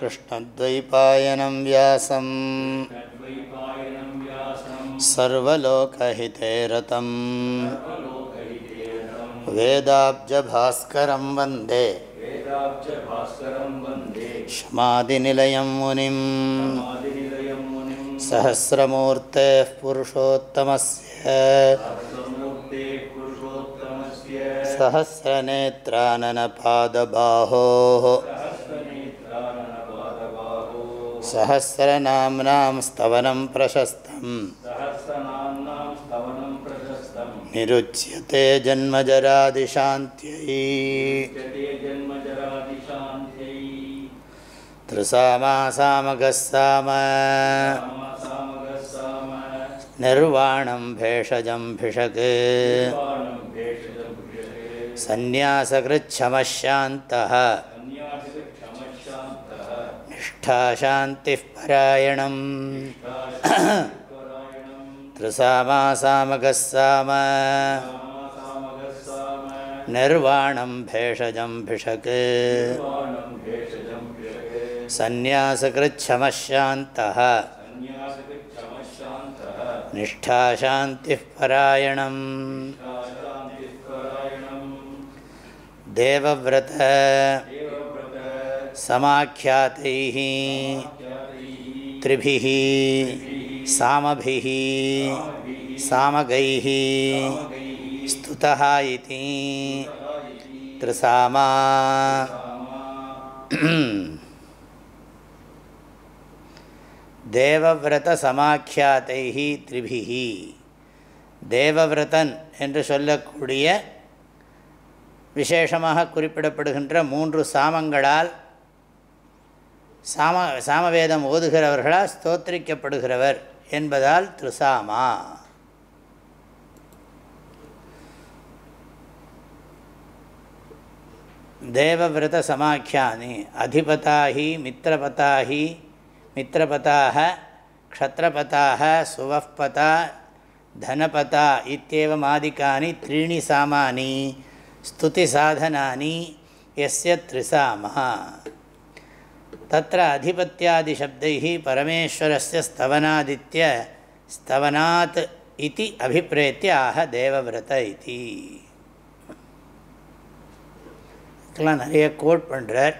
कृष्णद्वैपायनं व्यासं सर्वलोकहिते रतम् वेदाब्जभास्करं वंदे। क्षमादिनिलयं मुनिं सहस्रमूर्तेः पुरुषोत्तमस्य। सहस्रनाम्नां स्तवनं प्रशस्तम् निरुच्यते जन्मजरादिशान्त्यै त्रिसामासामगः साम निर्वाणं भेषजं भिषक् सन्न्यासकृच्छमशान्तः निष्ठाशान्तिः परायणम् त्रिसामासामगः साम निर्वाणं भेषजं भिषक् सन्न्यासकृच्छमशान्तः निष्ठाशान्तिः परायणम् देवव्रत समाख्यातैः त्रिभिः सामभिः सामगैः स्तुतः इति त्रिसामा தேவவிரத சமாக்கியாத்தை திரிபிகி தேவவிரதன் என்று சொல்லக்கூடிய விசேஷமாக குறிப்பிடப்படுகின்ற மூன்று சாமங்களால் சாம சாமவேதம் ஓதுகிறவர்களாக ஸ்தோத்திரிக்கப்படுகிறவர் என்பதால் திருசாமா. தேவவிரத சமாக்கியானி அதிபதாகி மித்திரபதாகி மித்திரபதாக க்ஷத்ரபதாக சுவப்பதா தனபதா இத்தியவமாதிக்கானி த்ரீணி சாமானி ஸ்துதி சாதனானி எஸ்ய த்ரிசாமா. तत्र அதிபத்தியாதி சப்தை பரமேஸ்வரஸ்ய ஸ்தவனாதித்ய ஸ்தவனாத் இது அபிப்பிரேத்திய ஆக தேவவிரத இது இதுக்கெல்லாம் நிறைய கோட் பண்ணுறார்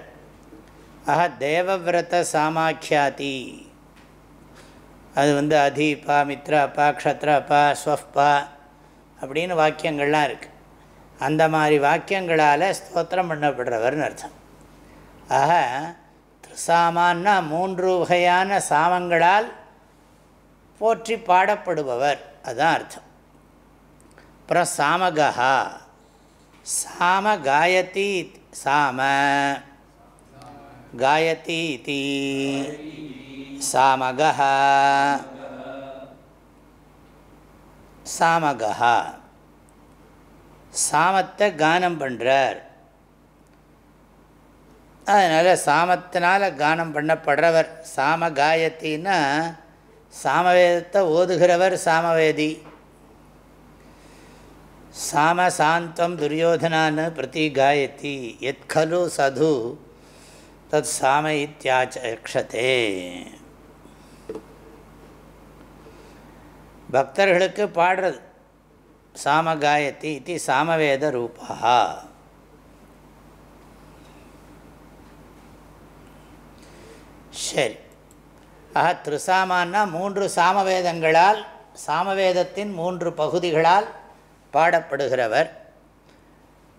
ஆக தேவவிரத சாமாக்கியாதி. அது வந்து அதீபா மித்ராப்பா க்ஷத்ராப்பா ஸ்வஃபா அப்படின்னு வாக்கியங்கள்லாம் இருக்குது அந்த மாதிரி வாக்கியங்களால் ஸ்தோத்திரம் பண்ணப்படுறவர்னு அர்த்தம். ஆக சாமான்னா மூன்று வகையான சாமங்களால் போற்றி பாடப்படுபவர். அதுதான் அர்த்தம். அப்புறம் சாமகா சாம. காயத்தி சாம காயதி தீ சாமகா சாமகா சாமத்தை கானம் பண்ணுறார் அதனால் சாமத்தினால் கானம் பண்ணப்படுறவர் சாம காயத்தின்னா சாமவேதத்தை ஓதுகிறவர் சாமவேதி. சாம சாந்தம் துரியோதனான்னு பிரதி காயத்தி எத் கலு சது தத் சாம இத்தியாச்சே பக்தர்களுக்கு பாடுறது சாம காயத்தி இது சாமவேத ரூபா. சரி. ஆக திருசாமான்னா மூன்று சாமவேதங்களால் சாமவேதத்தின் மூன்று பகுதிகளால் பாடப்படுகிறவர்.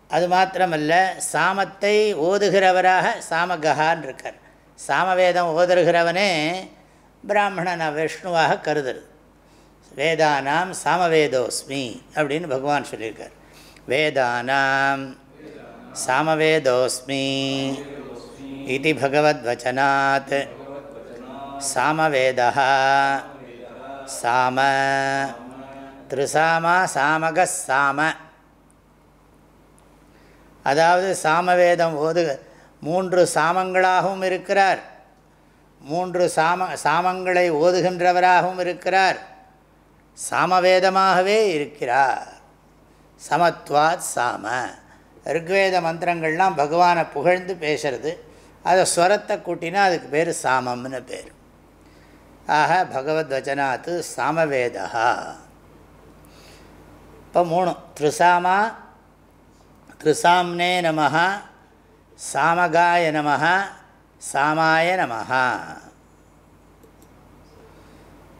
அது மாத்திரமல்ல சாமத்தை ஓதுகிறவராக சாமகஹான் இருக்கார். சாமவேதம் ஓதுகிறவனே பிராமணன் விஷ்ணுவாக கருதுறது வேதானாம் சாமவேதோஸ்மி அப்படின்னு பகவான் சொல்லியிருக்கார். வேதானாம் சாமவேதோஸ்மி. இது பகவத்வச்சனாத் சாமவேதா சாம திருசாமா சாமக சாம அதாவது சாமவேதம் போது மூன்று சாமங்களாகவும் இருக்கிறார். மூன்று சாம சாமங்களை ஓதுகின்றவராகவும் இருக்கிறார். சாமவேதமாகவே இருக்கிறார். சமத்வாத் சாம. ருக்வேத மந்திரங்கள்லாம் பகவானை புகழ்ந்து பேசுறது. அதை ஸ்வரத்தை கூட்டினா அதுக்கு பேர் சாமம்னு பேர். ஆக பகவத் வச்சனாத்து சாமவேதா இப்போ மூணு. திருசாமா திருசாம்னே நம சாமகாய நம சாமாய நம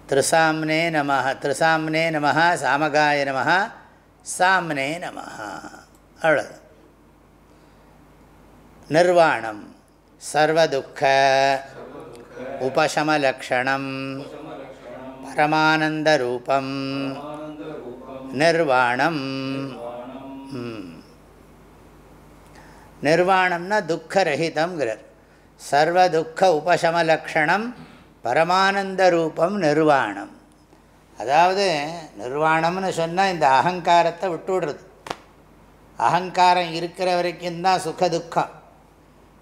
திருசாம்னே நம திருசாம்னே நம சாமகாய நம சாம்னே நம அவ்வளோ நிர்வாணம். சர்வதுக்க உபசமலக்ஷணம் பரமானந்தரூபம் நிர்வாணம். நிர்வாணம்னா துக்கரகிதம்ங்கிறார். சர்வதுக்க உபசமலக்ஷணம் பரமானந்த ரூபம் நிர்வாணம். அதாவது நிர்வாணம்னு சொன்னால் இந்த அகங்காரத்தை விட்டுவிடுறது. அகங்காரம் இருக்கிற வரைக்கும் தான் சுகதுக்கம்.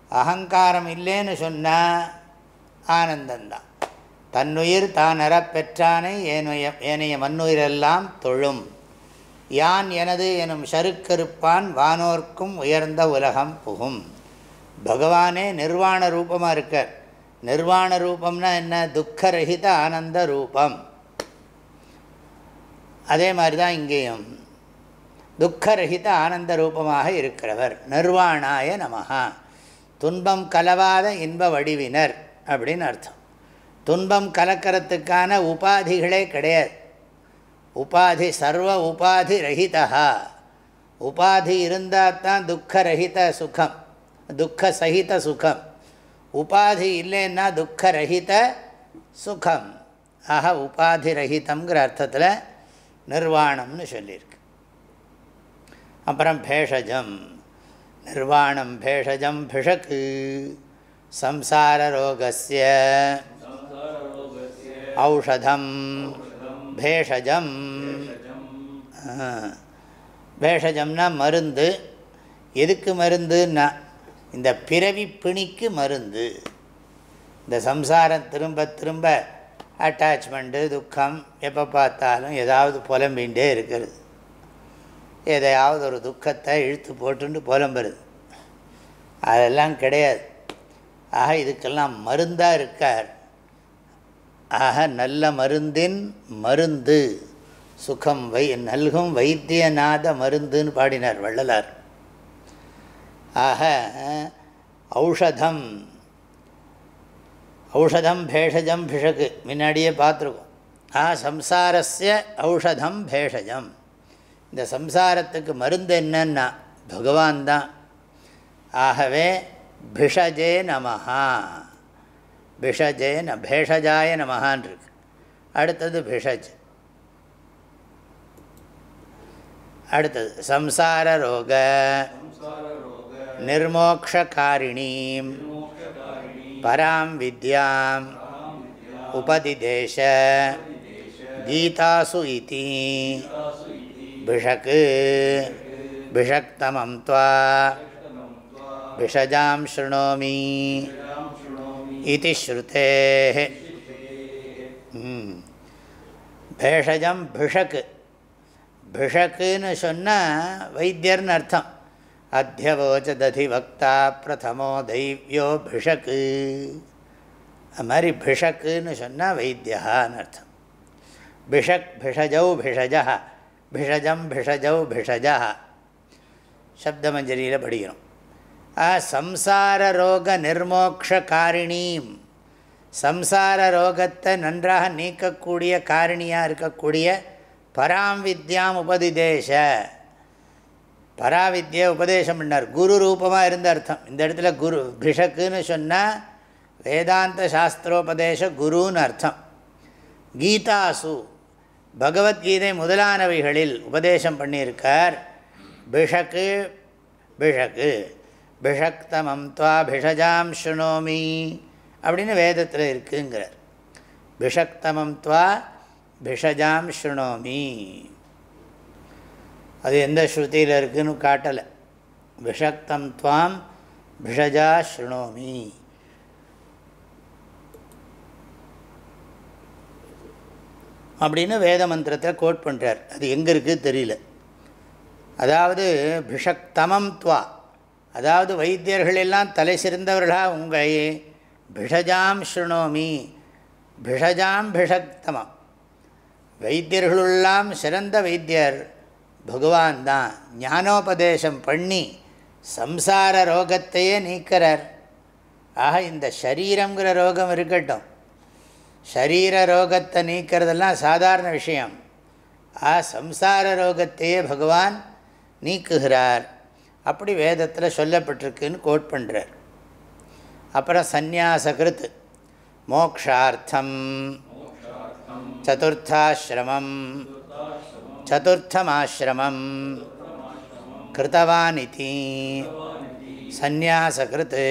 அகங்காரம் இல்லைன்னு சொன்னால் ஆனந்தந்தான். தன்னுயிர் தான் அறப்பெற்றானை ஏனைய ஏனைய மண்ணுயிரெல்லாம் தொழும். யான் எனது எனும் சருக்கருப்பான் வானோர்க்கும் உயர்ந்த உலகம் புகும். பகவானே நிர்வாண ரூபமாக இருக்கார். நிர்வாண ரூபம்னா என்ன? துக்கரகித ஆனந்த ரூபம். அதே மாதிரி தான் இங்கேயும். துக்கரகித ஆனந்த ரூபமாக இருக்கிறவர். நிர்வாணாய நமகா துன்பம் கலவாத இன்ப வடிவினர் அப்படின்னு அர்த்தம். துன்பம் கலக்கிறதுக்கான உபாதிகளே கிடையாது. உபாதி சர்வ உபாதி ரஹிதா உபாதி இருந்தால் தான் துக்கரஹித சுகம் துக்க சகித சுகம். உபாதி இல்லைன்னா துக்கரஹித சுகம். ஆக உபாதி ரஹிதங்கிற அர்த்தத்தில் நிர்வாணம்னு சொல்லியிருக்கு. அப்புறம் பேஷஜம். நிர்வாணம் பேஷஜம் பிஷக்கு சம்சாரரோகஸ்ய ஔஷதம் பேஷஜம் பேஷஜம்னா மருந்து। எதுக்கு மருந்துன்னா இந்த பிறவி பிணிக்கு மருந்து. இந்த சம்சாரம் திரும்ப திரும்ப அட்டாச்மெண்ட்டு துக்கம் எப்போ பார்த்தாலும் ஏதாவது புலம்பின்ண்டே இருக்கிறது. எதையாவது ஒரு துக்கத்தை இழுத்து போட்டுண்டு புலம்புறது அதெல்லாம் கிடையாது. ஆக இதுக்கெல்லாம் மருந்தாக இருக்கார். ஆக நல்ல மருந்தின் மருந்து. சுகம் வை நல்கும் வைத்தியநாத மருந்துன்னு பாடினார் வள்ளலார். ஆக ஔஷதம். ஔஷதம் பேஷஜம் பிஷக்கு முன்னாடியே பார்த்துருக்கோம். ஆ சம்சாரஸ்ய ஔஷதம் பேஷஜம். இந்த சம்சாரத்துக்கு மருந்து என்னன்னா பகவான் தான். ஆகவே பிஷஜே நமஹா. பிஷஜே ந பேஷஜாய நமஹான் இருக்கு அடுத்தது பிஷஜ். அடுத்தது சம்சார ரோக. நிர்மோக்ஷகாரிணீம். பராம் வித்யாம். உபதிதேச கீதாசு இதி. பிஷக்கு பிஷக்தமம் துவா விஷஜாம் ஸ்ருணோமி இது ஸ்ருதே பேஷஜம் பிஷக்கு பிஷக்குன்னு சொன்னால் வைத்தியர்னு அர்த்தம் அத்தியவோச்சததி வக்தா பிரதமோ தெய்வியோ பிஷக்கு அது மாதிரி பிஷக்குன்னு சொன்னால் வைத்தியான்னு அர்த்தம் பிஷக் பிஷஜௌ பிஷஜா பிஷஜம் பிஷஜௌ பிஷஜா சப்தமஞ்சரியில் படிக்கிறோம் சம்சார ரோக நிர்மோக்ஷகாரிணீம் சம்சார ரோகத்தை நன்றாக நீக்கக்கூடிய காரணியாக இருக்கக்கூடிய பராம் வித்யாம் உபதிதேச பராவித்ய உபதேசம் பண்ணார் குரு ரூபமாக இருந்த அர்த்தம் இந்த இடத்துல குரு பிஷக்குன்னு சொன்னால் வேதாந்த சாஸ்திரோபதேச குருன்னு அர்த்தம் கீதாசு பகவத்கீதை முதலானவைகளில் உபதேசம் பண்ணியிருக்கார். பிஷக்கு பிஷக்கு பிஷக்தமம் துவா பிஷஜாம் ஸ்ருணோமி அப்படின்னு வேதத்தில் இருக்குங்கிறார். பிஷக்தமம் துவா பிஷஜாம் ஸ்ருணோமி அது எந்த ஸ்ருதியில் இருக்குன்னு காட்டலை. விஷக்தம் துவாம் பிஷஜா ஸ்ருணோமி அப்படின்னு வேத மந்திரத்தை கோட் பண்ணுறார் அது எங்கே இருக்குது தெரியல. அதாவது பிஷக்தமம் துவா. அதாவது வைத்தியர்கள் எல்லாம் தலை சிறந்தவர்களாக உங்களை பிஷஜாம் ஸ்ருணோமி பிஷஜாம் பிஷக்தமம். வைத்தியர்களுள்ளெல்லாம் சிறந்த வைத்தியர் பகவான் தான். ஞானோபதேசம் பண்ணி சம்சார ரோகத்தையே நீக்கிறார். ஆக இந்த சரீரங்கிற ரோகம் இருக்கட்டும் சரீர ரோகத்தை நீக்கிறதெல்லாம் சாதாரண விஷயம். ஆ சம்சார ரோகத்தையே பகவான் நீக்குகிறார். அப்படி வேதத்தில் சொல்லப்பட்டிருக்குன்னு கோட் பண்ணுறார் அப்புறம் சந்நியாசகிருத் மோக்ஷார்த்தம். சதுர்த்தாசிரமம் சதுர்த்தமாசிரமம் கிருத்தவானிதி. சந்நியாசகிருத்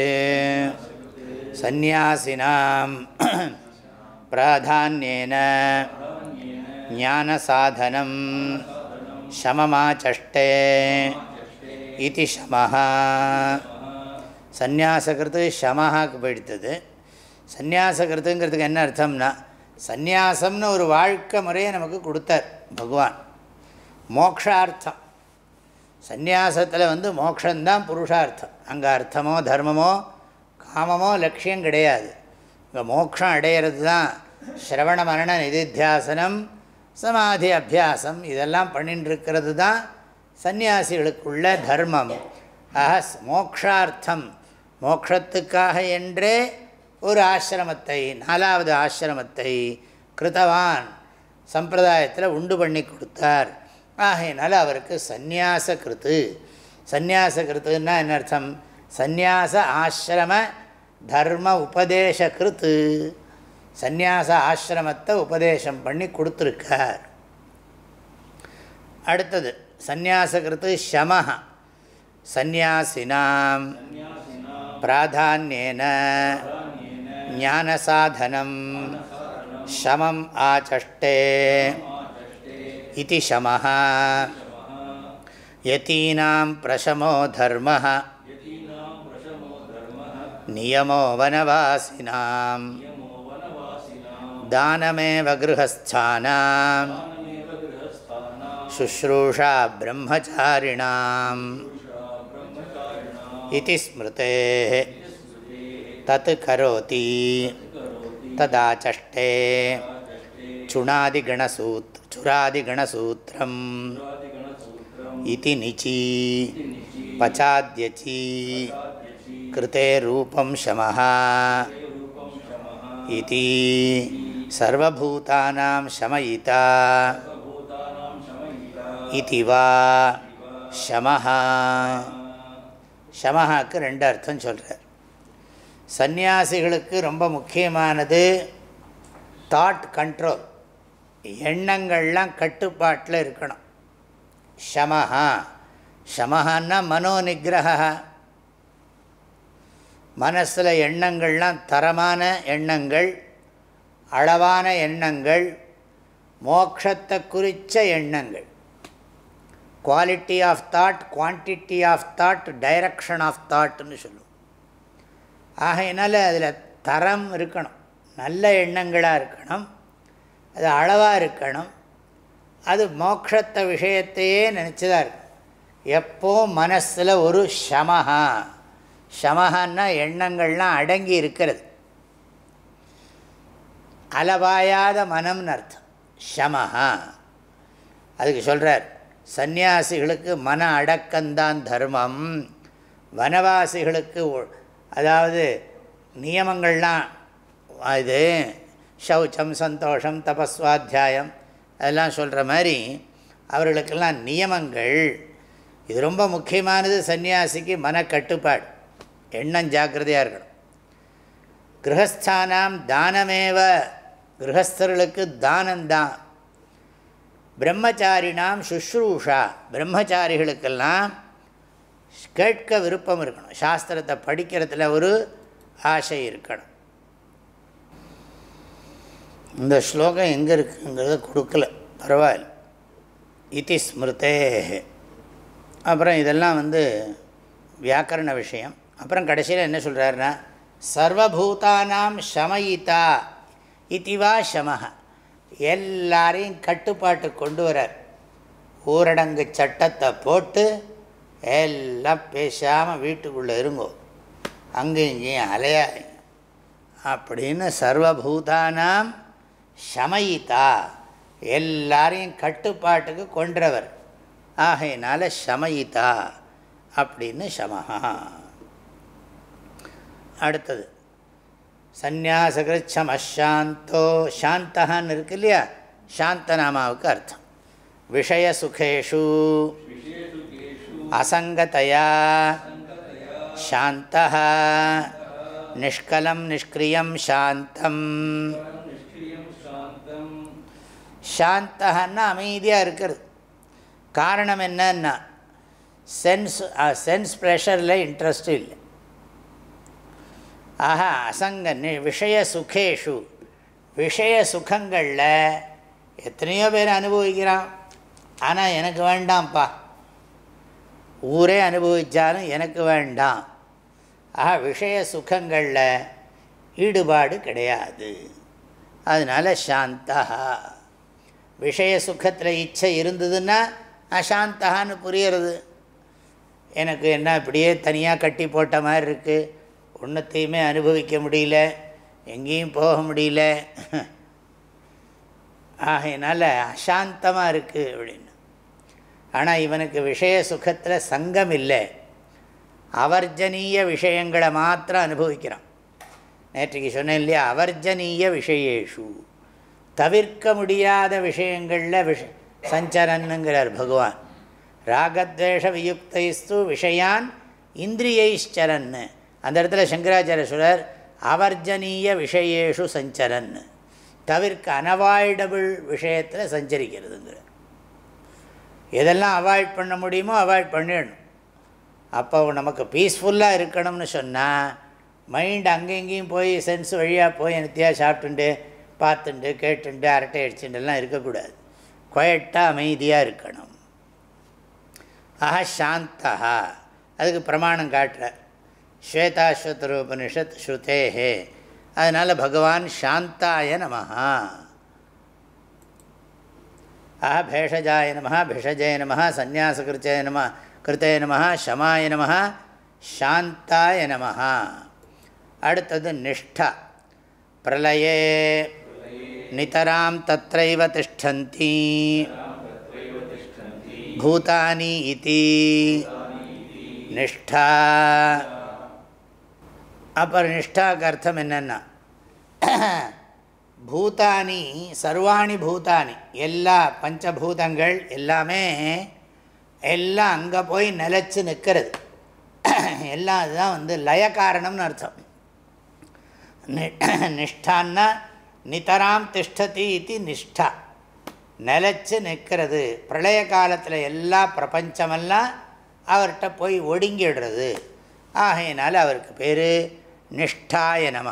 சந்நியாசினாம். பிராதான்யேன ஞானசாதனம் சமமாச்சஷ்டே இது சமஹ சந்நியாசகிறது ஷமஹாக்கு போயிடுத்தது. சந்நியாசகிறதுங்கிறதுக்கு என்ன அர்த்தம்னா சந்நியாசம்னு ஒரு வாழ்க்கை முறையை நமக்கு கொடுத்தார் பகவான். மோக்ஷார்த்தம். சந்நியாசத்தில் வந்து மோக்ஷந்தான் புருஷார்த்தம். அங்கே அர்த்தமோ தர்மமோ காமமோ லட்சியம் கிடையாது. இங்கே மோக்ஷம் அடையிறது தான் ஸ்ரவண மரண நிதித்தியாசனம் சமாதி அபியாசம் இதெல்லாம் பண்ணிட்டுருக்கிறது தான் சந்நியாசிகளுக்குள்ள தர்மம். ஆக மோக்ஷார்த்தம். மோக்ஷத்துக்காக என்றே ஒரு ஆசிரமத்தை நாலாவது ஆசிரமத்தை கிருத்தவான் சம்பிரதாயத்தில் உண்டு பண்ணி கொடுத்தார். ஆகையினால அவருக்கு சந்நியாச கிருத்து சந்நியாச கிருத்துன்னா என்ன அர்த்தம்? சந்நியாச ஆசிரம தர்ம உபதேச கிருத்து சந்நியாச ஆசிரமத்தை உபதேசம் பண்ணி கொடுத்துருக்கார். அடுத்தது சந்நியாசகிருத்து ஷமஹ. சந்நியாசினாம். பிராதானியேன. ஞானசாதனம். ஷமம் ஆச்சஷ்டே. இது ஷமஹ. யதீனாம் பிரசமோ தர்ம நியமோ வனவாசினாம். दानमेव गृहस्थानां शुश्रूषा ब्रह्मचारिणाम्। इति स्मृतेः। तत् करोति। तदाचष्टे। चुणादिगणसूत् चुरादिगणसूत्रम्। इति निची। पचाद्यची। कृते रूपं शमः। इति। சர்வூத்தானாம் சமயிதா இது வா ஷமஹா ஷமஹாக்கு ரெண்டு அர்த்தம் சொல்கிறார் சந்நியாசிகளுக்கு ரொம்ப முக்கியமானது தாட் கண்ட்ரோல் எண்ணங்கள்லாம் கட்டுப்பாட்டில் இருக்கணும். ஷமஹா. ஷமஹான்னா மனோ நிகிரகா மனசில் எண்ணங்கள்லாம் தரமான எண்ணங்கள் அளவான எண்ணங்கள் மோக்ஷத்தை குறித்த எண்ணங்கள். Quality of thought quantity of thought direction of தாட்னு சொல்லுவோம். ஆகையினால அதில் தரம் இருக்கணும். நல்ல எண்ணங்களாக இருக்கணும். அது அளவாக இருக்கணும். அது மோக்ஷத்தை விஷயத்தையே நினச்சதாக இருக்கும் எப்போ மனசில் ஒரு ஷமஹா ஷமஹான்னா எண்ணங்கள்லாம் அடங்கி இருக்கிறது. அளவாயாத மனம்னு அர்த்தம். ஷமஹா. அதுக்கு சொல்கிறார் சந்நியாசிகளுக்கு மன அடக்கந்தான் தர்மம். வனவாசிகளுக்கு அதாவது நியமங்கள்லாம் இது சௌச்சம் சந்தோஷம் தபஸ்வாத்தியாயம் அதெல்லாம் சொல்கிற மாதிரி அவர்களுக்கெல்லாம் நியமங்கள். இது ரொம்ப முக்கியமானது சன்னியாசிக்கு மனக்கட்டுப்பாடு. எண்ணம் ஜாக்கிரதையாக இருக்கணும். கிரகஸ்தானாம் தானமேவ கிரகஸ்தர்களுக்கு தானந்தான் பிரம்மச்சாரினாம் சுஷ்ரூஷா பிரம்மச்சாரிகளுக்கெல்லாம் கேட்க விருப்பம் இருக்கணும் சாஸ்திரத்தை படிக்கிறதுல ஒரு ஆசை இருக்கணும் இந்த ஸ்லோகம் எங்கே இருக்குங்கிறத கொடுக்கல பரவாயில்ல இதி ஸ்மிருதே அப்புறம் இதெல்லாம் வந்து வியாக்கரண விஷயம் அப்புறம் கடைசியில் என்ன சொல்கிறாருன்னா சர்வபூதானாம் சமயிதா இதுவா சமஹ எல்லாரையும் கட்டுப்பாட்டு கொண்டு வரார். ஊரடங்கு சட்டத்தை போட்டு எல்லாம் பேசாமல் வீட்டுக்குள்ளே இருங்கோ. அங்கேயும் இங்கேயும் அலையாதீங்க. அப்படின்னு சர்வபூதானாம் சமயிதா. எல்லாரையும் கட்டுப்பாட்டுக்கு கொன்றவர். ஆகையினால சமயிதா அப்படின்னு சமஹா. அடுத்தது. சந்நியாசகிருச்சமஷாந்தோ சாந்தகான்னு இருக்கு இல்லையா? சாந்தநாமாவுக்கு அர்த்தம். விஷய சுகேஷு அசங்கதையா. சாந்த நிஷ்கலம் நிஷ்கிரியம் சாந்தம் சாந்தகன்னா அமைதியாக இருக்கிறது. காரணம் என்னன்னா சென்ஸ் சென்ஸ் ப்ரெஷரில் இன்ட்ரெஸ்ட்டு இல்லை. ஆஹா அசங்க விஷய சுகேஷு. விஷய சுகங்களில் எத்தனையோ பேர் அனுபவிக்கிறான். ஆனால் எனக்கு வேண்டாம்ப்பா. ஊரே அனுபவித்தாலும் எனக்கு வேண்டாம். ஆஹா விஷய சுகங்களில் ஈடுபாடு கிடையாது. அதனால் சாந்தா. விஷய சுகத்தில் இச்சை இருந்ததுன்னா அசாந்தகான்னு புரியறது. எனக்கு என்ன இப்படியே தனியாக கட்டி போட்ட மாதிரி இருக்குது ஒன்றத்தையுமே அனுபவிக்க முடியல எங்கேயும் போக முடியல. ஆகையினால் அசாந்தமாக இருக்குது அப்படின்னு. ஆனால் இவனுக்கு விஷய சுகத்தில் சங்கம் இல்லை. அவர்ஜனீய விஷயங்களை மாத்திரம் அனுபவிக்கிறான். நேற்றுக்கு சொன்னேன் இல்லையா அவர்ஜனீய விஷயேஷு. தவிர்க்க முடியாத விஷயங்களில் விஷ சஞ்சரன்னுங்கிறார் பகவான். ராகத்வேஷ வியுக்தைஸ்து விஷயான் இந்திரியைச்சரன்னு அந்த இடத்துல சங்கராச்சாரிய சொல்கிறார் அவர்ஜனீய விஷயேஷு சஞ்சரன் தவிர்க்க அனவாய்டபிள் விஷயத்தில் சஞ்சரிக்கிறதுங்கிற. எதெல்லாம் அவாய்ட் பண்ண முடியுமோ அவாய்ட் பண்ணிடணும். அப்போ நமக்கு பீஸ்ஃபுல்லாக இருக்கணும்னு சொன்னால் மைண்ட் அங்கெங்கேயும் போய் சென்ஸ் வழியாக போய் நித்தியாக சாப்பிட்டுண்டு பார்த்துண்டு கேட்டுண்டு அரட்டை அடிச்சுட்டுலாம் இருக்கக்கூடாது. குயட்டாக அமைதியாக இருக்கணும். ஆஹா சாந்தா அதுக்கு பிரமாணம் காட்டுறார். ஸ்வேதாஸ்வதரூபனிஷத் ஸ்ருதேஹே அதனால் பகவான் சாந்தாய நமஹா. ஆஹ பேஷஜாய நம பிஷஜய நம சந்நியாசகிருச்சய நம கிருத்தய நம ஷமாய நம சாந்தாய நம அடுத்தது நிஷ்டா. பிரளயே நிதராம் தத்தைவ திஷ்டந்தி. பூதானி இதி. நிஷ்டா. அப்புறம் நிஷ்டாக்கு அர்த்தம் என்னென்னா பூதானி சர்வாணி பூதானி. எல்லா பஞ்சபூதங்கள் எல்லாமே எல்லாம் அங்கே போய் நிலச்சி நிற்கிறது. எல்லாம் அதுதான் வந்து லய காரணம்னு அர்த்தம் நிஷ்டான்னா நிதராம் திஷ்டதி இது நிஷ்டா. நிலச்சி நிற்கிறது. பிரளய காலத்தில் எல்லா பிரபஞ்சமெல்லாம் அவர்கிட்ட போய் ஒடுங்கிடுறது. ஆகையினால அவருக்கு பேர் நிஷ்டாய நம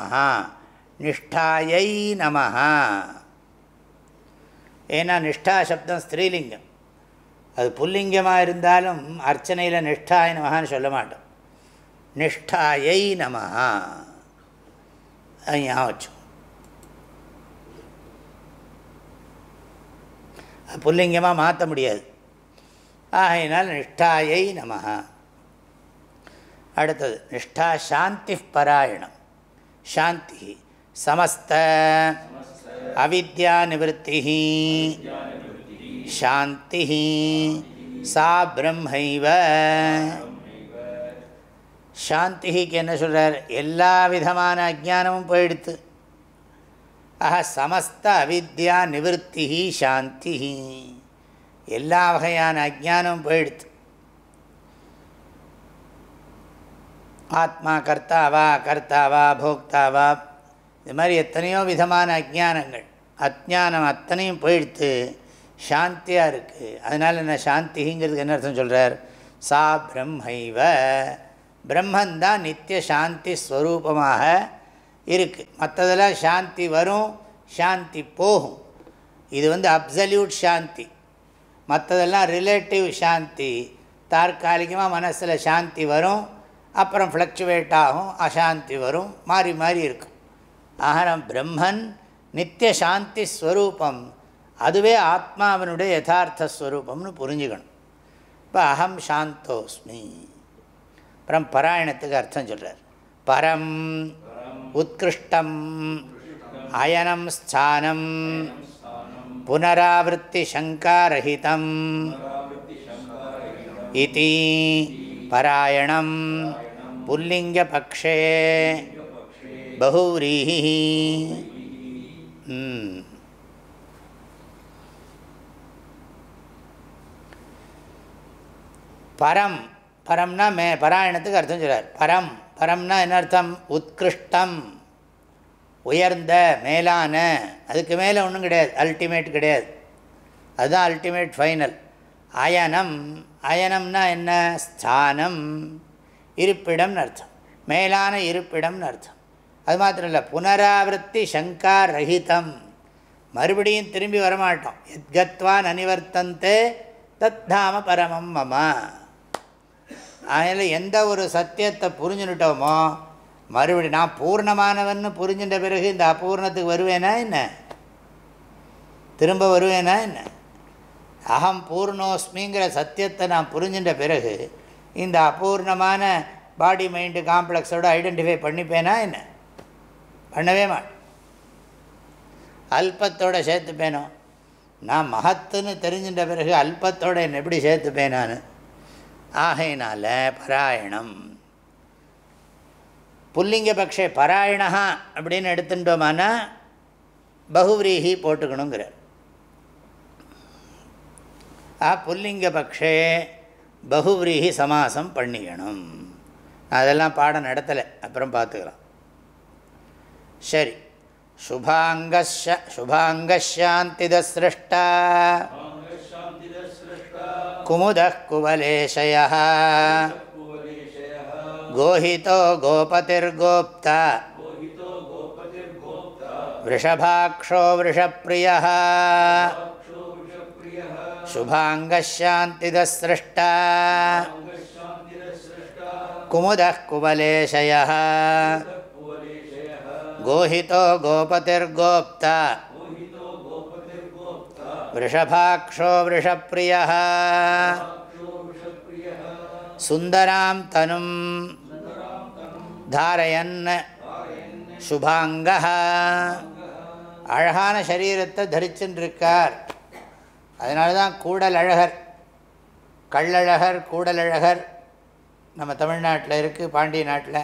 நிஷ்டாயை நம ஏன்னா நிஷ்டா சப்தம் ஸ்திரீலிங்கம். அது புல்லிங்கமாக இருந்தாலும் அர்ச்சனையில் நிஷ்டாய நமகான்னு சொல்ல மாட்டோம். நிஷ்டாயை நம ஞாபகம் வச்சு புல்லிங்கமாக மாற்ற முடியாது. ஆகையினால் நிஷ்டாயை நமகா அடுத்தது நிஷ்டா சாந்தி பராயணம். சாந்தி சமஸ்த அவித்யா நிவத்தி சாந்தி சா பிரம்மைவ. சாந்திக்கு என்ன சொல்கிறார் எல்லா விதமான அஜானமும் போயிடுத்து. ஆஹா சமஸ்த அவித்யா நிவத்தி சாந்தி எல்லா வகையான அஜானமும் போயிடுத்து. ஆத்மா கர்த்தாவா கர்த்தாவா போக்தாவா. இது மாதிரி எத்தனையோ விதமான அஜானங்கள் அஜானம் அத்தனையும் போயிடுத்து சாந்தியாக இருக்குது அதனால் என்ன சாந்திங்கிறதுக்கு என்ன அர்த்தம் சொல்கிறார் சா பிரம்மைவ. பிரம்மந்தான் நித்திய சாந்தி ஸ்வரூபமாக இருக்குது மற்றதெல்லாம் சாந்தி வரும் சாந்தி போகும். இது வந்து அப்சல்யூட் சாந்தி. மற்றதெல்லாம் ரிலேட்டிவ் சாந்தி. தற்காலிகமாக மனசில் சாந்தி வரும். அப்புறம் ஃப்ளக்சுவேட் ஆகும் அசாந்தி வரும் மாறி மாறி இருக்கும். ஆகரம் பிரம்மன் நித்திய சாந்தி ஸ்வரூபம். அதுவே ஆத்மாவனுடைய யதார்த்த ஸ்வரூபம்னு புரிஞ்சுக்கணும். இப்போ அகம் சாந்தோஸ்மி. அப்புறம் பராயணத்துக்கு அர்த்தம் சொல்கிறார் பரம் உத்கிருஷ்டம் அயனம் ஸ்தானம் புனராவృత్తి சங்காரஹிதம் இதி பராயணம் புல்லிங்கபக்ஷே பகூரீஹி பரம் பரம்னா மே பராயணத்துக்கு அர்த்தம் சொல்கிறார் பரம். பரம்னா என்ன அர்த்தம்? உத்கிருஷ்டம். உயர்ந்த மேலான. அதுக்கு மேலே ஒன்றும் கிடையாது. அல்டிமேட் கிடையாது. அதுதான் அல்டிமேட் ஃபைனல். அயனம் அயனம்னா என்ன? ஸ்தானம். இருப்பிடம்னு அர்த்தம். மேலான இருப்பிடம்னு அர்த்தம். அது மாத்திரம் இல்லை புனராவர்த்தி சங்கா ரஹிதம் மறுபடியும் திரும்பி வரமாட்டோம். எத்கத்வான் அனிவர்த்தந்தே தத்தாம பரமம் மம. அதனால் எந்த ஒரு சத்தியத்தை புரிஞ்சுன்னுட்டோமோ மறுபடி நான் பூர்ணமானவன் புரிஞ்சின்ற பிறகு இந்த அபூர்ணத்துக்கு வருவேனா என்ன? திரும்ப வருவேனா என்ன? அகம் பூர்ணோஸ்மிங்கிற சத்தியத்தை நான் புரிஞ்சின்ற பிறகு இந்த அபூர்ணமான பாடி மைண்டு காம்ப்ளெக்ஸோடு ஐடென்டிஃபை பண்ணிப்பேனா என்ன? பண்ணவே மாட்டேன். அல்பத்தோடு சேர்த்துப்பேனோ? நான் மகத்துன்னு தெரிஞ்சின்ற பிறகு அல்பத்தோடு என்னை எப்படி சேர்த்துப்பேன் நான் ஆகையினால பராயணம். புல்லிங்கபக்ஷே பராயணா அப்படின்னு எடுத்துட்டோமானா பகுவிரீகி போட்டுக்கணுங்கிறார். ஆ புல்லிங்கபக்ஷே பகுவிரீகி சமாசம் பண்ணிக்கணும் அதெல்லாம் பாடம் நடத்தலை அப்புறம் பார்த்துக்கலாம் சரி சுபாங்கஷ சுபாங்கஷாந்திதசிருஷ்டா குமுத குவலேஷய கோஹிதோ கோபதிர்கோப்தா वृषभाक्षो वृषप्रियः शुभाङ्गशान्तिदस्रष्टा कुमुदः कुवलेशयः गोहितो गोपतिर्गोप्ता वृषभाक्षो वृषप्रियः सुन्दरां तनुं धारयन् சுபாங்கா அழகான சரீரத்தை தரிச்சுருக்கார் அதனால தான் கூடலழகர் கள்ளழகர் கூடலழகர் நம்ம தமிழ்நாட்டில் இருக்குது பாண்டிய நாட்டில்.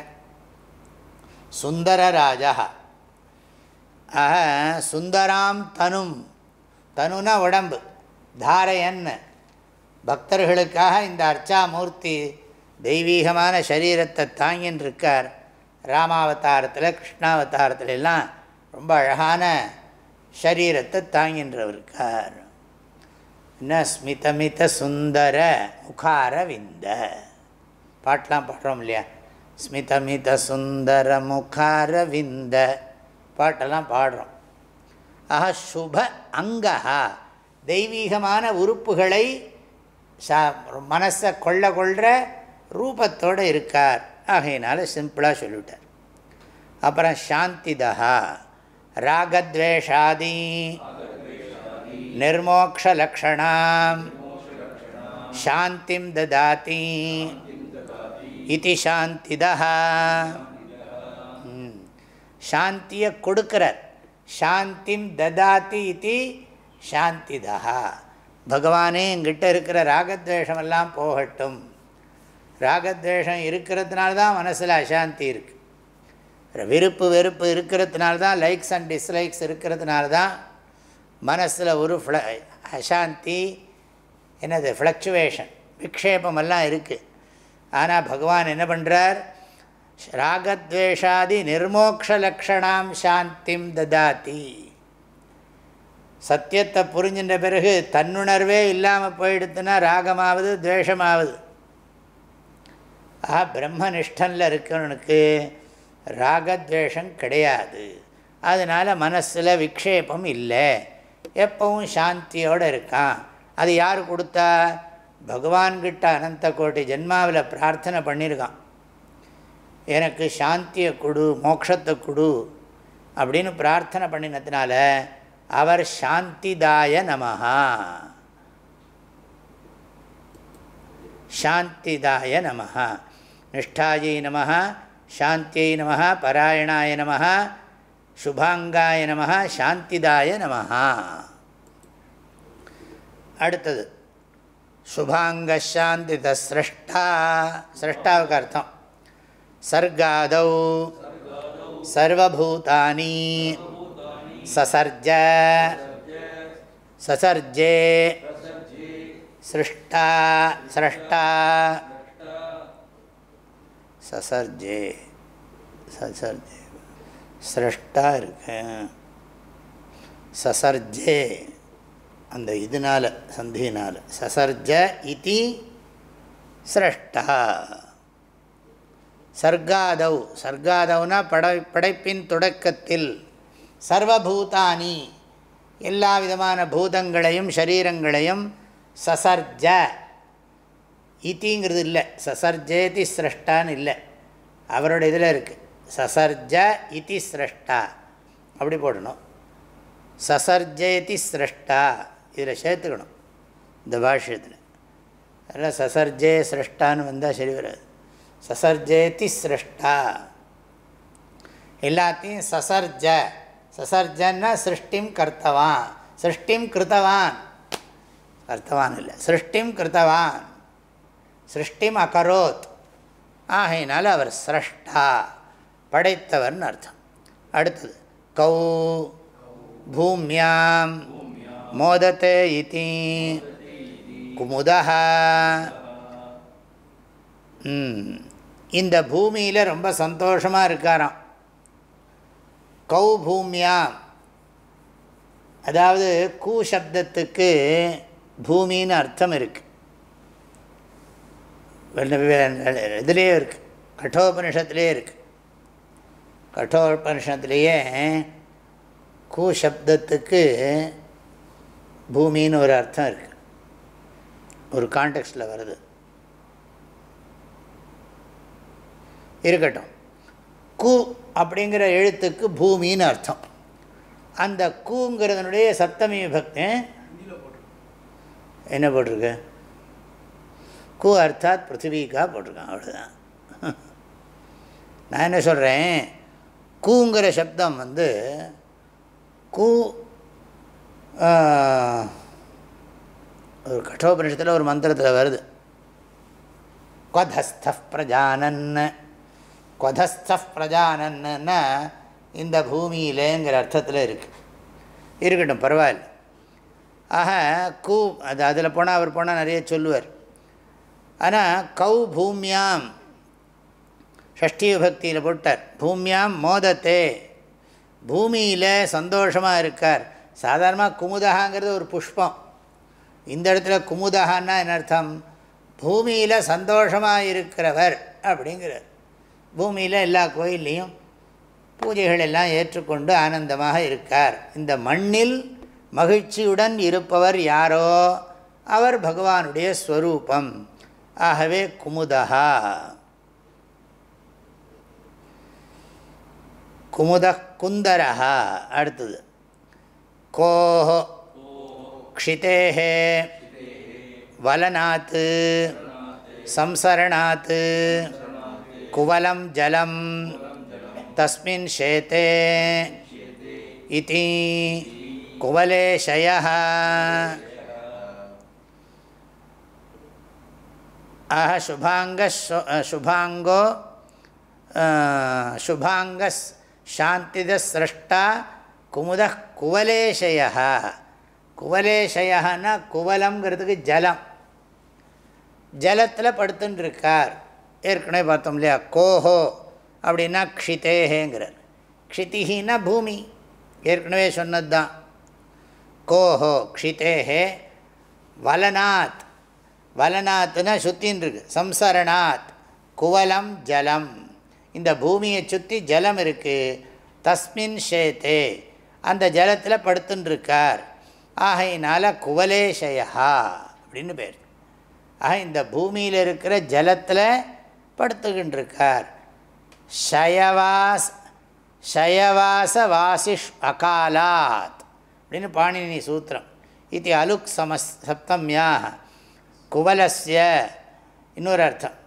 சுந்தரராஜா ஆக சுந்தராம் தனும் தனுனா உடம்பு தாரையன் பக்தர்களுக்காக இந்த அர்ச்சாமூர்த்தி தெய்வீகமான சரீரத்தை தாங்கின்னு இருக்கார் ராமாவதாரத்தில் கிருஷ்ணாவதாரத்துல எல்லாம் ரொம்ப அழகான சரீரத்தை தாங்கின்றவர் இருக்கார் ந ஸ்மிதமித சுந்தர முகார விந்த பாட்டெலாம் பாடுறோம் இல்லையா? ஸ்மிதமித சுந்தர முகார விந்த பாட்டெல்லாம் பாடுறோம். ஆக சுப அங்கா தெய்வீகமான உறுப்புகளை சா மனசை கொள்ள கொள்கிற ரூபத்தோடு இருக்கார். ஆகையினால சிம்பிளாக சொல்லிவிட்டார். அப்புறம் சாந்திதா ராகத்வேஷாதி. நிர்மோக்ஷலக்ஷணாம் சாந்திம் ததாதி இது சாந்திதா சாந்தியை கொடுக்கிறார் சாந்திம் ததாதி இது சாந்திதா பகவானே எங்கிட்ட இருக்கிற ராகத்வேஷமெல்லாம் போகட்டும். ராகத்வேஷம் இருக்கிறதுனால தான் மனசில் அசாந்தி இருக்குது விருப்பு வெறுப்பு இருக்கிறதுனால தான் லைக்ஸ் அண்ட் டிஸ்லைக்ஸ் இருக்கிறதுனால தான் மனசில் ஒரு ஃப்ள அசாந்தி என்னது ஃப்ளக்சுவேஷன் விக்ஷேபமெல்லாம் இருக்குது ஆனால் பகவான் என்ன பண்ணுறார் ராகத்வேஷாதி நிர்மோக்ஷ லக்ஷணாம் சாந்திம் ததாதி. சத்தியத்தை புரிஞ்சின்ற பிறகு தன்னுணர்வே இல்லாமல் போயிடுத்துன்னா ராகமாவது துவேஷமாவது. ஆஹா பிரம்மனிஷ்டனில் இருக்கிறவனுக்கு ராகத்வேஷம் கிடையாது. அதனால் மனசில் விக்ஷேபம் இல்லை. எப்பவும் சாந்தியோடு இருக்கான். அது யார் கொடுத்தா? பகவான்கிட்ட அனந்த கோட்டி ஜென்மாவில் பிரார்த்தனை பண்ணியிருக்கான் எனக்கு சாந்தியை கொடு மோட்சத்தை கொடு அப்படின்னு பிரார்த்தனை பண்ணினதுனால அவர் சாந்திதாய நமஹா. சாந்திதாய நமஹா. நிஷ்டாயை நமஹா சாந்தியை நமஹா பராயணாய நமஹா சுபாங்காய நம சாந்திதாய நம அடுத்தது சுபாங்க சாந்தித சிரஷ்டா சிரஷ்டாவுக்கு அர்த்தம் சர்காதௌ சர்வூதானி சசர்ஜ சசர்ஜே சிருஷ்டா சிரஷ்டா சசர்ஜே சசர்ஜே சிரஷ்டாக இருக்கு சசர்ஜே அந்த இதனால் சந்தினால் சசர்ஜ இதி சிரஷ்டா. சர்காதவ் சர்காதவ்னா படை படைப்பின் தொடக்கத்தில் சர்வபூதானி எல்லா விதமான பூதங்களையும் சரீரங்களையும் சசர்ஜ இத்திங்கிறது இல்லை. சசர்ஜேதி சிரஷ்டான்னு இல்லை. அவரோட இதில் இருக்குது சசர்ஜ இதி சிரஷ்டா. அப்படி போடணும். சசர்ஜேதி சிரஷ்டா. இதில் சேர்த்துக்கணும். இந்த பாஷ்யத்தில். அதனால் சசர்ஜே சிரஷ்டான்னு வந்தால் சரி வராது. சசர்ஜேதி சிரஷ்டா. எல்லாத்தையும் சசர்ஜ. சசர்ஜன்னா சிருஷ்டிம் கர்த்தவான். சிருஷ்டிம் கிருத்தவான். கர்த்தவான் இல்லை. சிருஷ்டிம் கிருத்தவான். சிருஷ்டிம் அகரோத். ஆகையினால அவர் சிரஷ்டா. படைத்தவன் அர்த்தம் அடுத்தது கௌ பூமியாம் மோதத்தை இதி குமுதா இந்த பூமியில் ரொம்ப சந்தோஷமாக இருக்காராம் கௌ பூமியாம் அதாவது கூ சப்தத்துக்கு பூமின்னு அர்த்தம் இருக்குது இதுலேயே இருக்குது கட்டோபனிஷத்துலேயே இருக்குது கட்டோபனிஷத்துலேயே கூ சப்தத்துக்கு பூமின்னு ஒரு அர்த்தம் இருக்குது ஒரு கான்டெக்ஸ்டில் வருது. இருக்கட்டும். கு அப்படிங்கிற எழுத்துக்கு பூமின்னு அர்த்தம். அந்த கூங்கிறதனுடைய சப்தமி விபக்தி என்ன போட்டிருக்கு? கு அர்த்தாத் பிருத்திவிக்கா போட்டிருக்கான் அவ்வளோதான் நான் என்ன சொல்கிறேன் கூங்கிற சப்தம் வந்து கூ ஒரு கட்டோபனிஷத்தில் ஒரு மந்திரத்தில் வருது. கொதஸ்த பிரஜானன் கொதஸ்த பிரஜானன்னா இந்த பூமியிலேங்கிற அர்த்தத்தில் இருக்குது இருக்கட்டும் பரவாயில்ல. ஆக கூ அது அதில் போனால் அவர் போனால் நிறைய சொல்லுவார். ஆனால் கௌ பூமியாம் ஷஷ்டி விபக்தியில் போட்டார். பூமியாம் மோதத்தே. பூமியில் சந்தோஷமாக இருக்கார். சாதாரணமாக குமுதகாங்கிறது ஒரு புஷ்பம். இந்த இடத்துல குமுதகான்னா என்ன அர்த்தம்? பூமியில் சந்தோஷமாக இருக்கிறவர் அப்படிங்கிறார். பூமியில் எல்லா கோயில்லையும் பூஜைகள் எல்லாம் ஏற்றுக்கொண்டு ஆனந்தமாக இருக்கார். இந்த மண்ணில் மகிழ்ச்சியுடன் இருப்பவர் யாரோ? அவர் பகவானுடைய ஸ்வரூபம். ஆகவே குமுதகா குமுத குந்தரா அடுத்தது கோஹோ க்ஷிதேஹே வலநாத் சம்சரணாத் குவலம் ஜலம் தஸ்மின் ஷேத்தே இதி குவலேஷய ஆஹ சுபாங்க சுபாங்கோ சுபாங்கஸ் சாந்திதிரஷ்டா குமுத குவலேஷய குவலேஷயன்னா குவலம்ங்கிறதுக்கு ஜலம். ஜலத்தில் படுத்துட்டுருக்கார் ஏற்கனவே பார்த்தோம் இல்லையா? கோஹோ அப்படின்னா க்ஷிதேஹேங்கிறார். க்ஷிதிஹின்னா பூமி. ஏற்கனவே சொன்னது தான் கோஹோ க்ஷிதேஹே வலநாத். வலநாத்னா சுத்தின்னு இருக்கு சம்சரணாத். குவலம் ஜலம். இந்த பூமியை சுற்றி ஜலம் இருக்குது தஸ்மின் ஷேத்தே அந்த ஜலத்தில் படுத்துன்ட்ருக்கார் ஆகையினால குவலேஷயா அப்படின்னு பேர். ஆக இந்த பூமியில் இருக்கிற ஜலத்தில் படுத்துக்கின்றிருக்கார் ஷயவாஸ் ஷயவாச வாசிஷ் அகாலாத் அப்படின்னு பாணினி சூத்திரம். இது அலுக் சமஸ் சப்தம்யா. குவலஸ்ய இன்னொரு அர்த்தம்.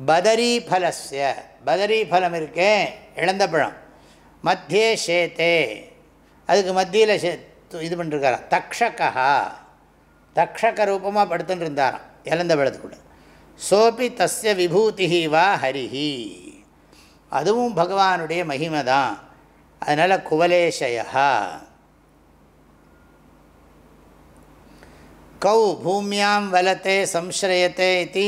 பதரீஃபலஸ்ய பதரீஃபலம் பதரி இருக்கே இழந்த பழம். மத்தியே சேத்தே. அதுக்கு மத்தியில் சே இது பண்ணிருக்காராம். தக்ஷகா தக்ஷக ரூபமாக படுத்துன்னு இருந்தாராம் இழந்த பழத்துக்குள்ள சோபி தஸ்ய விபூதிஹி வா ஹரிஹி. அதுவும் பகவானுடைய மகிமை தான் அதனால் குவலேஷயா கௌ பூமியாம் வலத்தை சம்ஸ்ரயத்தை இது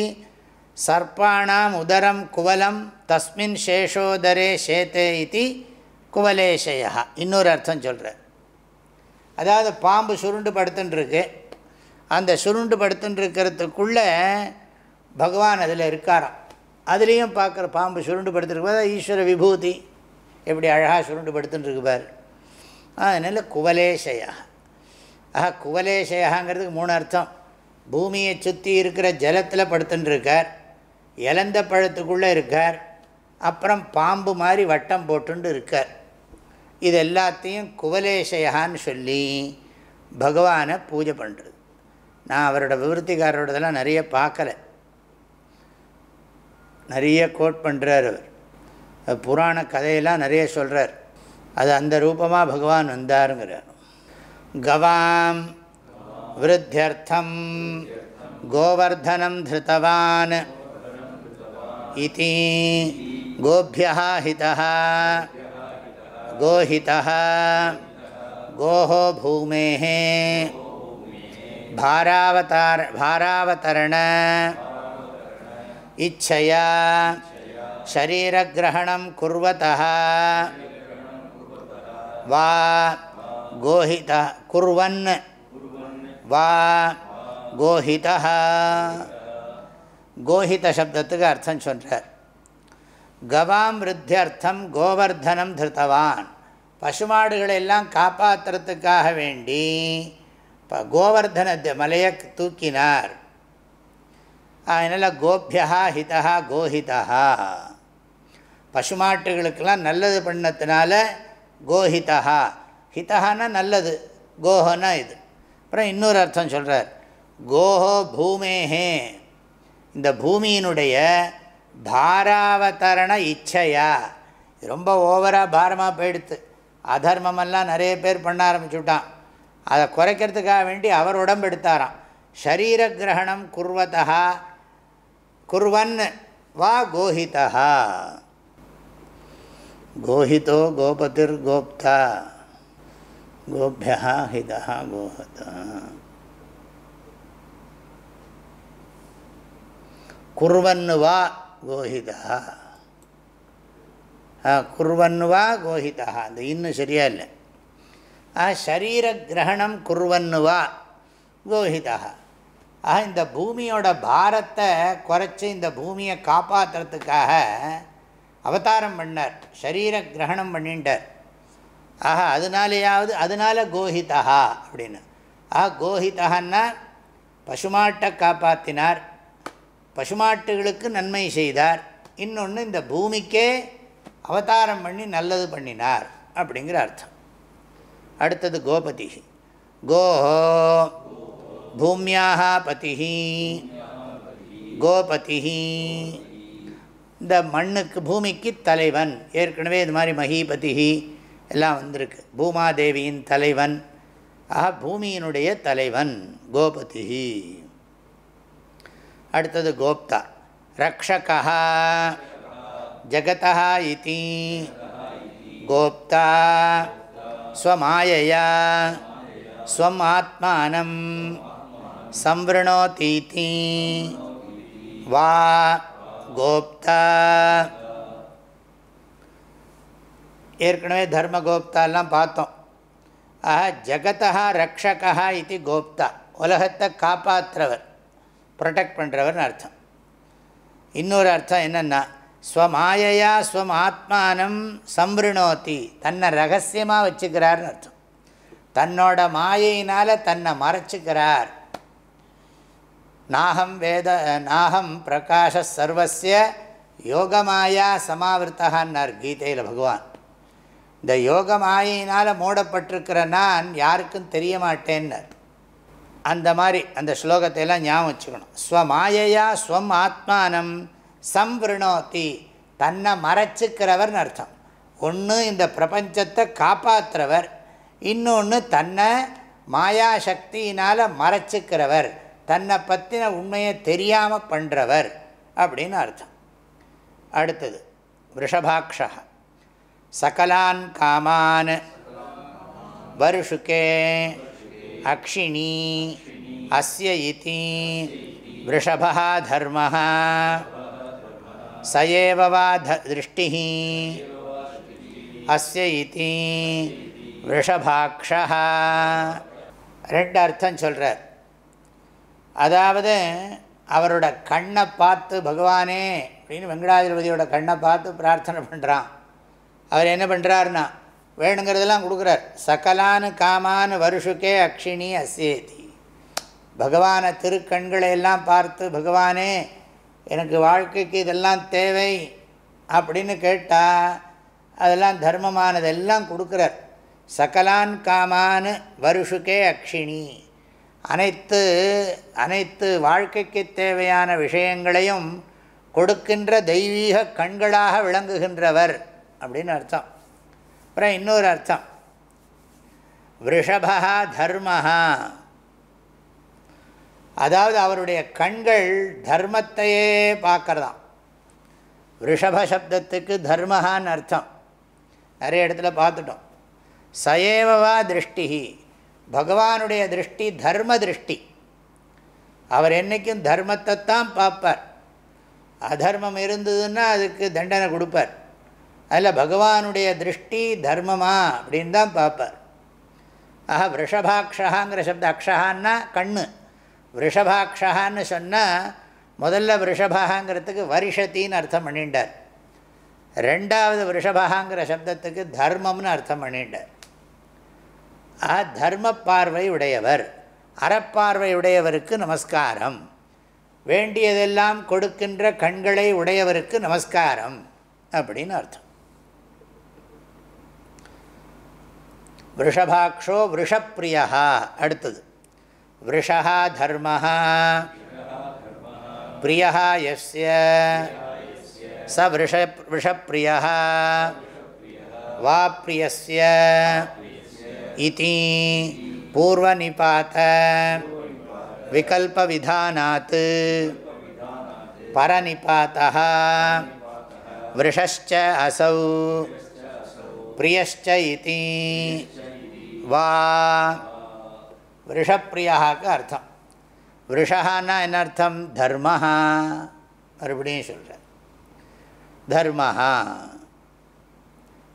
சர்ப்பாணாம் உதரம் குவலம் தஸ்மின் சேஷோதரே சேத்தே இது குவலேஷயா. இன்னொரு அர்த்தம் சொல்கிறார் அதாவது பாம்பு சுருண்டு படுத்துன்ட்ருக்கு அந்த சுருண்டு படுத்துன்ட்ருக்கிறதுக்குள்ளே பகவான் அதில் இருக்காராம். அதுலேயும் பார்க்குற பாம்பு சுருண்டு படுத்துருக்கு. ஈஸ்வர விபூதி எப்படி அழகாக சுருண்டு படுத்துட்டுருக்குப்பார் அதனால் குவலேஷயா. ஆஹா குவலேஷயாங்கிறதுக்கு மூணு அர்த்தம். பூமியை சுற்றி இருக்கிற ஜலத்தில் படுத்துட்டுருக்கார் இலந்த பழத்துக்குள்ளே இருக்கார். அப்புறம் பாம்பு மாதிரி வட்டம் போட்டுண்டு இருக்கார். இது எல்லாத்தையும் குவலேஷயான்னு சொல்லி பகவானை பூஜை பண்ணுறது நான் அவரோட விவருத்திக்காரரோடதெல்லாம் நிறைய பார்க்கலை. நிறைய கோட் பண்ணுறார் அவர். புராண கதையெல்லாம் நிறைய சொல்கிறார் அது அந்த ரூபமாக பகவான் வந்தாருங்கிறார். கவாம் விருத்தியர்த்தம் கோவர்தனம் திருத்தவான். इति गोभ्यः हितः। गोहितः। भारावतरण। इच्छया। शरीरग्रहणं कुर्वतः। वा। गोहितः। कुर्वन्। वा। गोहितः। கோஹித சப்தத்துக்கு அர்த்தம் சொல்கிறார் கவாம் விருத்தியர்த்தம் கோவர்தனம் திருத்தவான். பசுமாடுகளை எல்லாம் காப்பாற்றுறதுக்காக வேண்டி இப்போ கோவர்தன மலையை தூக்கினார். அதனால் கோபியா ஹிதா கோஹிதா பசுமாட்டுகளுக்கெல்லாம் நல்லது பண்ணத்தினால கோஹிதா ஹிதஹானா நல்லது கோஹனா இது. அப்புறம் இன்னொரு அர்த்தம் சொல்கிறார் கோஹோ பூமேஹே. இந்த பூமியினுடைய பாராவதரண இச்சையா? ரொம்ப ஓவராக பாரமாக போயிடுத்து. அதர்மமெல்லாம் நிறைய பேர் பண்ண ஆரம்பிச்சுட்டான். அதை குறைக்கிறதுக்காக வேண்டி அவர் உடம்பு எடுத்தாராம். ஷரீர கிரகணம் குர்வதா குர்வன் வா கோஹிதா கோஹிதோ கோபதிர் கோப்தா கோபியா ஹிதா கோஹதா. குர்வன்னு வா கோஹிதா. குர்வன்னு வா கோஹிதா. அந்த இன்னும் சரியா இல்லை. சரீர கிரகணம் குர்வன்னு வா கோஹிதா. ஆக இந்த பூமியோட பாரத்தை குறைச்சி இந்த பூமியை காப்பாற்றுறதுக்காக அவதாரம் பண்ணார். சரீர கிரகணம் பண்ணிட்டார். ஆஹா அதனாலேயாவது அதனால் கோஹிதா அப்படின்னு. ஆஹா கோஹிதான்னா பசுமாட்டை காப்பாற்றினார் பசுமாட்டுகளுக்கு நன்மை செய்தார். இன்னொன்று இந்த பூமிக்கே அவதாரம் பண்ணி நல்லது பண்ணினார் அப்படிங்கிற அர்த்தம். அடுத்தது கோபதி கோஹோ பூமியாக பதி கோபதி இந்த மண்ணுக்கு பூமிக்கு தலைவன். ஏற்கனவே இது மாதிரி மகிபதி எல்லாம் வந்திருக்கு. பூமாதேவியின் தலைவன். ஆஹா பூமியினுடைய தலைவன் கோபதி அடுத்தது கோப்தா. ரக்ஷகா ஜகதா இதி. கோப்தா. ஸ்வமாயையா. ஸ்வம் ஆத்மானம் சம்வணோதீதி வா. கோப்தா. ஏற்கனவே தர்மகோப்தாலாம் பார்த்தோம். ஆஹா ஜகதா ரக்ஷகா இது கோப்தா. உலகத்தை காப்பாற்றுறவர் ப்ரொடெக்ட் பண்ணுறவர்னு அர்த்தம். இன்னொரு அர்த்தம் என்னென்னா ஸ்வமாயையா ஸ்வம் ஆத்மானம் சம்பிருணோத்தி தன்னை ரகசியமாக வச்சுக்கிறார்னு அர்த்தம். தன்னோட மாயையினால் தன்னை மறைச்சிக்கிறார். நாகம் வேத நாகம் பிரகாஷ சர்வசிய யோகமாயா சமாவிர்த்தகான்னார் கீதையில் பகவான். இந்த யோக மாயினால் மூடப்பட்டிருக்கிற நான் யாருக்கும் தெரிய மாட்டேன்னார். அந்த மாதிரி அந்த ஸ்லோகத்தையெல்லாம் ஞாபகம் வச்சுக்கணும். ஸ்வமாயையா ஸ்வம் ஆத்மானம் சம்ப்ரிணோத்தி தன்னை மறைச்சிக்கிறவர்னு அர்த்தம். ஒன்று இந்த பிரபஞ்சத்தை காப்பாற்றுறவர் இன்னொன்று தன்னை மாயாசக்தியினால் மறைச்சிக்கிறவர் தன்னை பற்றின உண்மையை தெரியாமல் பண்ணுறவர் அப்படின்னு அர்த்தம். அடுத்தது ரிஷபாக்ஷா. சகலான் காமான். வருஷுக்கே அக்ஷிணி அஸ்ய இதி ரிஷபா தர்ம சயேவ திருஷ்டி அஸ்ய இதி ரிஷபாக்ஷா ரெண்டு அர்த்தம் சொல்கிறார் அதாவது அவரோட கண்ணை பார்த்து பகவானே அப்படின்னு வெங்கடாதிபதியோட கண்ணை பார்த்து பிரார்த்தனை பண்ணுறான் அவர் என்ன பண்ணுறாருன்னா வேணுங்கிறதெல்லாம் கொடுக்குறார். சகலான் காமானு வருஷுக்கே அக்ஷினி அசேதி. பகவானை திருக்கண்களை எல்லாம் பார்த்து பகவானே எனக்கு வாழ்க்கைக்கு இதெல்லாம் தேவை அப்படின்னு கேட்டால் அதெல்லாம் தர்மமானதெல்லாம் கொடுக்குறார். சகலான் காமான் வருஷுக்கே அக்ஷினி அனைத்து அனைத்து வாழ்க்கைக்கு தேவையான விஷயங்களையும் கொடுக்கின்ற தெய்வீக கண்களாக விளங்குகின்றவர் அப்படின்னு அர்த்தம். அப்புறம் இன்னொரு அர்த்தம். ரிஷபா தர்மஹா. அதாவது அவருடைய கண்கள் தர்மத்தையே பார்க்கறதாம். ரிஷப சப்தத்துக்கு தர்மஹான்னு அர்த்தம். நிறைய இடத்துல பார்த்துட்டோம். சயேவவா திருஷ்டி பகவானுடைய திருஷ்டி தர்ம திருஷ்டி. அவர் என்றைக்கும் தர்மத்தை தான் பார்ப்பார். அதர்மம் இருந்ததுன்னா அதுக்கு தண்டனை கொடுப்பார். அதில் பகவானுடைய திருஷ்டி தர்மமா அப்படின்னு தான் பார்ப்பார். ஆஹா ரிஷபாக்ஷாங்கிற சப்த அக்ஷகான்னா கண்ணு. ரிஷபாக்ஷகான்னு சொன்னால் முதல்ல ரிஷபாங்கிறதுக்கு வருஷத்தின்னு அர்த்தம் பண்ணிட்டார். ரெண்டாவது ரிஷபாங்கிற சப்தத்துக்கு தர்மம்னு அர்த்தம் பண்ணிட்டார். ஆ தர்ம பார்வை உடையவர் அறப்பார்வை உடையவருக்கு நமஸ்காரம். வேண்டியதெல்லாம் கொடுக்கின்ற கண்களை உடையவருக்கு நமஸ்காரம் அப்படின்னு அர்த்தம். वृषभाक्षो वृषप्रियः அடுத்தது वृषः धर्मः, प्रियः यस्य, स वृष, वृषप्रियः, वा प्रियस्य, इति पूर्वनिपात, विकल्पविधानात्, परनिपातः, वृषश्च असौ, प्रियश्च इति வா விருஷப்பிரியாவுக்கு அர்த்தம் விருஷான்னா என்ன அர்த்தம் தர்மஹா மறுபடியும் சொல்கிறேன் தர்மஹா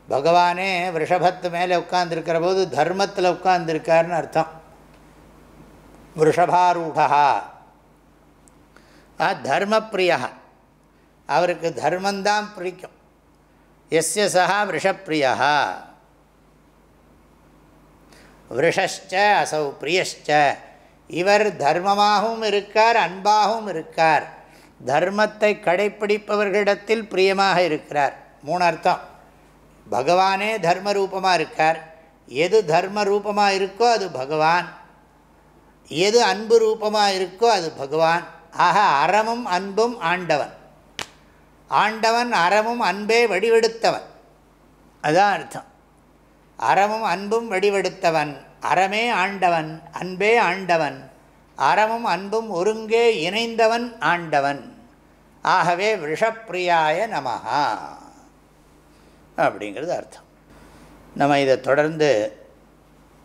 பகவானே ரிஷபத்து மேலே உட்கார்ந்துருக்கிற போது தர்மத்தில் உட்கார்ந்துருக்காருன்னு அர்த்தம் ரிஷபாரூடா தர்மப்பிரியா அவருக்கு தர்மந்தான் பிடிக்கும் எஸ்ய சா விஷப்பிரியா விஷஷ்ச அசௌ பிரியஷ்ச. இவர் தர்மமாகவும் இருக்கார் அன்பாகவும் இருக்கார். தர்மத்தை கடைப்பிடிப்பவர்களிடத்தில் பிரியமாக இருக்கிறார். மூணு அர்த்தம். பகவானே தர்ம ரூபமாக இருக்கார். எது தர்ம ரூபமாக இருக்கோ அது பகவான். எது அன்பு ரூபமாக இருக்கோ அது பகவான். ஆக அறமும் அன்பும் ஆண்டவன். ஆண்டவன் அறமும் அன்பே வடிவெடுத்தவன். அதுதான் அர்த்தம். அறமும் அன்பும் வடிவெடுத்தவன். அறமே ஆண்டவன் அன்பே ஆண்டவன். அறமும் அன்பும் ஒருங்கே இணைந்தவன் ஆண்டவன். ஆகவே விஷப்பிரியாய நமஹா. அப்படிங்கிறது அர்த்தம். நம்ம இதை தொடர்ந்து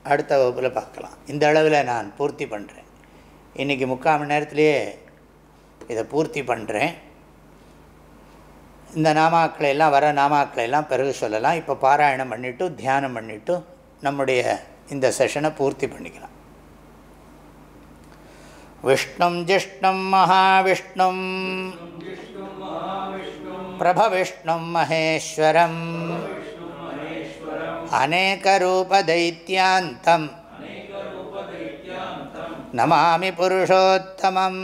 அடுத்த வகுப்பில் பார்க்கலாம். இந்த அளவில் நான் பூர்த்தி பண்ணுறேன். இன்றைக்கி முக்கால் மணி நேரத்துலேயே இதை பூர்த்தி பண்ணுறேன். இந்த நாமாக்களை எல்லாம் வர நாமாக்களை எல்லாம் பிறகு சொல்லலாம். இப்போ பாராயணம் பண்ணிவிட்டு தியானம் பண்ணிவிட்டு நம்முடைய இந்த செஷனை பூர்த்தி பண்ணிக்கலாம். விஷ்ணும் ஜிஷ்ணும் மகாவிஷ்ணும். பிரபவிஷ்ணும் மகேஸ்வரம். அநேகரூபதைத்தியாந்தம் நமாமி புருஷோத்தமம்.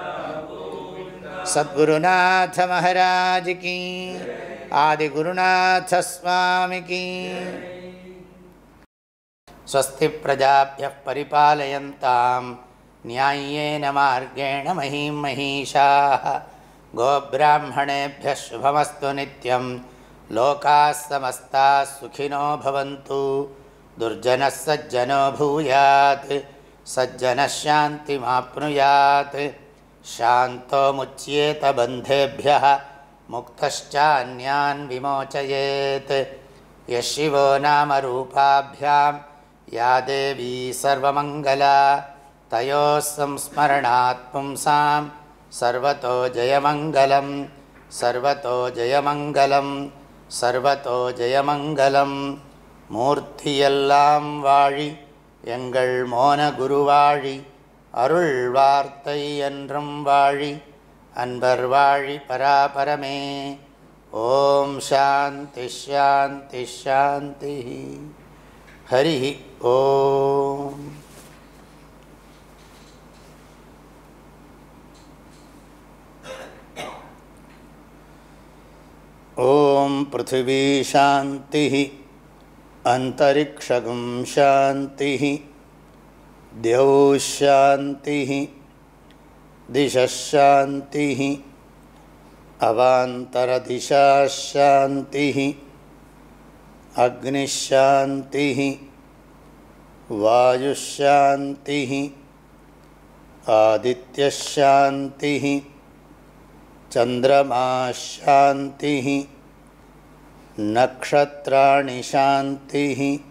सद्गुरुनाथ महाराज की आदिगुरुनाथ स्वामी की स्वस्ति प्रजाभ्यः परिपालयन्तां न्याय्येन मार्गेण महीं महिषाः गोब्राह्मणेभ्यः शुभमस्तु नित्यं लोकाः समस्ताः सुखिनो भवन्तु दुर्जनः सज्जनो भूयात् सज्जनः शान्तिमाप्नुयात् शान्तो मुच्येत बन्धेभ्यः मुक्तश्चान्यान् विमोचयेत् यः शिवो नामरूपाभ्यां या देवी सर्वमङ्गला तयोः संस्मरणात् पुंसां सर्वतो जयमङ्गलं सर्वतो जयमङ्गलं सर्वतो ஜெயமங்கலம் மூர்த்தியெல்லாம் வாழி எங்கள் மோன குருவாழி அருள் வார்த்தை என்றும் வாழி அன்பர் வாழி பராபரமே. ஓம் சாந்தி ஷாந்தி ஷாந்தி ஹரி ஓம். ஓம் பிருத்திவீ அந்தரிக்ஷகும் சாந்தி. द्यौशान्तिः अवांतरदिशा अवान्तरदिशाशान्तिः अग्निशान्तिः वायुशान्तिः आदित्यशान्तिः चन्द्रमाशान्तिः नक्षत्राणि शान्तिः।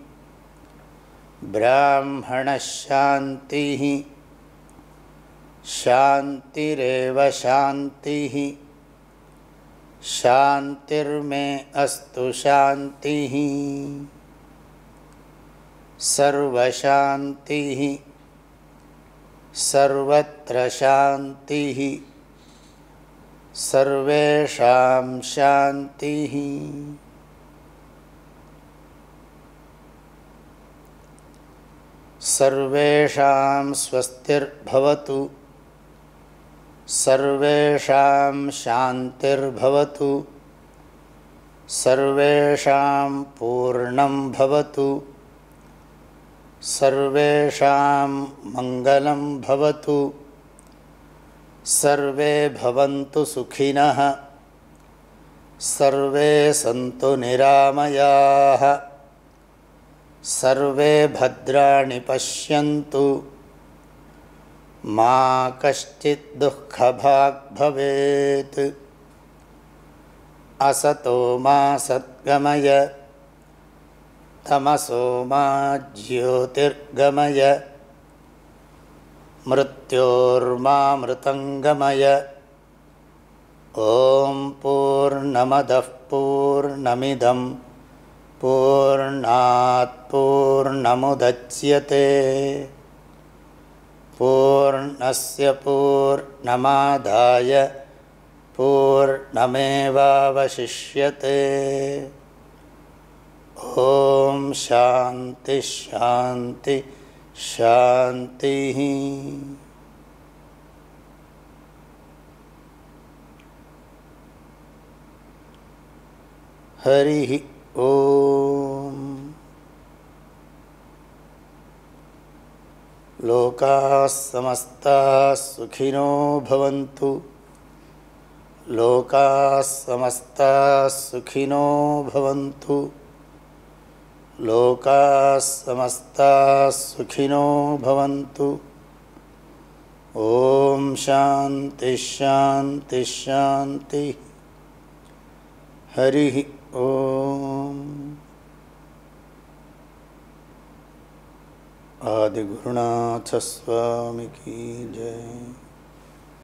ब्राह्मणशान्तिः। शान्तिरेव शान्तिः। शान्तिर्मे अस्तु शान्तिः। सर्वशान्तिः। सर्वत्र सर्वेषां स्वस्तिर्भवतु। सर्वेषां शान्तिर्भवतु। सर्वेषां पूर्णं भवतु। सर्वेषां मङ्गलं भवतु। सर्वे भवन्तु सुखिनः। सर्वे सन्तु निरामयाः सर्वे भद्राणि पश्यन्तु। मा कश्चित् दुःखभाग् भवेत्। असतो मा सद्गमय। तमसो मा ज्योतिर्गमय। मृत्योर्मामृतङ्गमय। ॐ पूर्णमदः पूर्णमिदं पूर्णात् पूर्णमुदच्यते। पूर्णस्य पूर्णमादाय पूर्णमेवावशिष्यते। ॐ शान्तिश्शान्ति शान्तिः। हरिः ॐ लोकाः समस्ताः सुखिनो भवन्तु। लोकाः सुखिनो भवन्तु। लोकाः सुखिनो भवन्तु। ॐ शान्तिश्शान्तिश्शान्तिः हरिः ॐ आदिगुरुणाथ स्वामिकी जय।